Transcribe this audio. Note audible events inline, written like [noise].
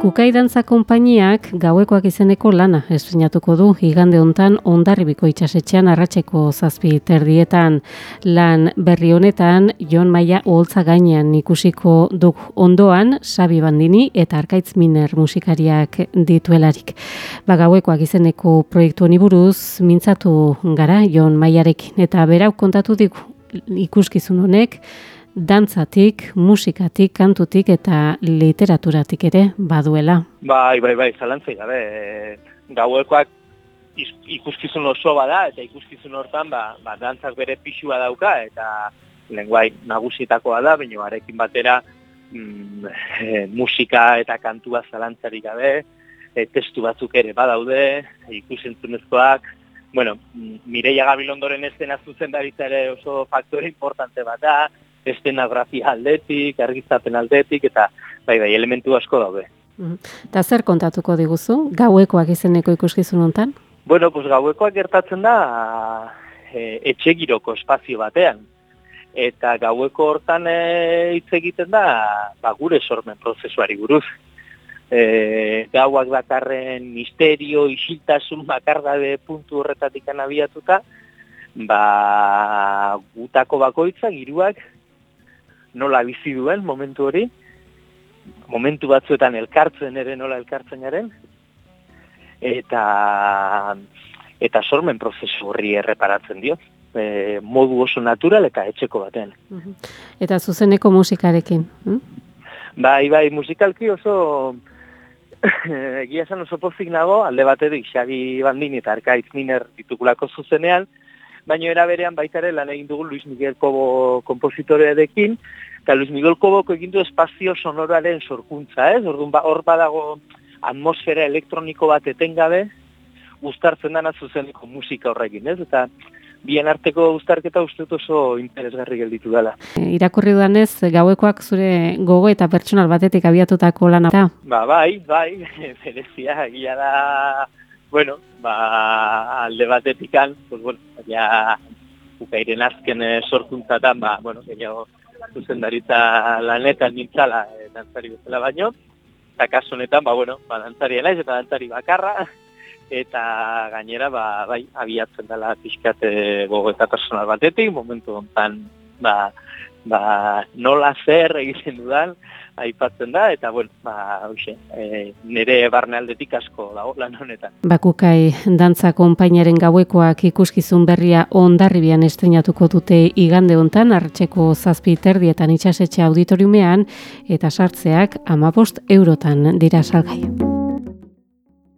Kukai dantza konpainiak gauekoak izeneko lana estrenatuko du igande hontan ondarribiko itsasetxean arratseko zazpi terdietan lan berri honetan Jon Maia Oholtza gainean ikusiko duk ondoan Sabi Bandini eta Arkaitz Miner musikariak dituelarik. Ba gauekoak izeneko proiektu honi buruz mintzatu gara Jon Maiarekin eta berau kontatu dik ikuskizun honek dantzatik, musikatik, kantutik eta literaturatik ere baduela. Bai, bai, bai, zalantzei gabe. E, gauekoak ikuskizun oso bada eta ikuskizun hortan ba, ba, dantzak bere pixua dauka eta lenguai nagusitakoa da, baina arekin batera mm, e, musika eta kantua zalantzarik gabe, e, testu batzuk ere badaude, ikusentzunezkoak, bueno, Mireia Gabilondoren estena zuzen ere oso faktore importante bat da, estenografia aldetik, argizapen aldetik, eta bai, bai, elementu asko daude. Eta zer kontatuko diguzu, gauekoak izeneko ikuskizun hontan? Bueno, pues gauekoak gertatzen da e, etxe giroko espazio batean. Eta gaueko hortan e, hitz egiten da ba, gure sormen prozesuari buruz. E, gauak bakarren misterio, isiltasun, bakardabe puntu horretatik anabiatuta, ba, gutako bakoitza, giruak, nola bizi duen momentu hori, momentu batzuetan elkartzen ere nola elkartzen garen, eta, eta sormen prozesu horri erreparatzen dio, e, modu oso natural eta etxeko baten. Eta zuzeneko musikarekin? Hm? Bai, bai, musikalki oso egia esan oso pozik nago, alde batetik Xabi Bandini eta Arkaitz Miner ditugulako zuzenean, baino era berean baita ere lan egin dugu Luis Miguel Kobo kompositorearekin, eta Luis Miguel Koboko egin du espazio sonoraren sorkuntza, ez? Orduan ba, hor badago atmosfera elektroniko bat etengabe, uztartzen dana zuzeneko musika horrekin, ez? Eta bien arteko uztarketa uste oso interesgarri gelditu dela. Irakurri dudanez, gauekoak zure gogo eta pertsonal batetik abiatutako lana da? Ba, bai, bai, [laughs] berezia, gila da, bueno, ba, alde batetikan, pues, bueno, ja, ukairen azken eh, sorkuntzatan, ba, bueno, gehiago zuzendaritza lanetan nintzala e, dantzari bezala baino, eta kasu honetan, ba, bueno, ba, dantzari naiz eta dantzari bakarra, eta gainera, ba, bai, abiatzen dela pixkate gogo eta personal batetik, momentu ontan, ba, ba, nola zer egiten dudan, aipatzen da eta bueno, ba, hoxe, e, nire barnealdetik asko dago lan honetan. Bakukai dantza konpainaren gauekoak ikuskizun berria ondarribian estrenatuko dute igande hontan hartzeko zazpi terdietan itsasetxe auditoriumean eta sartzeak 15 eurotan dira salgai.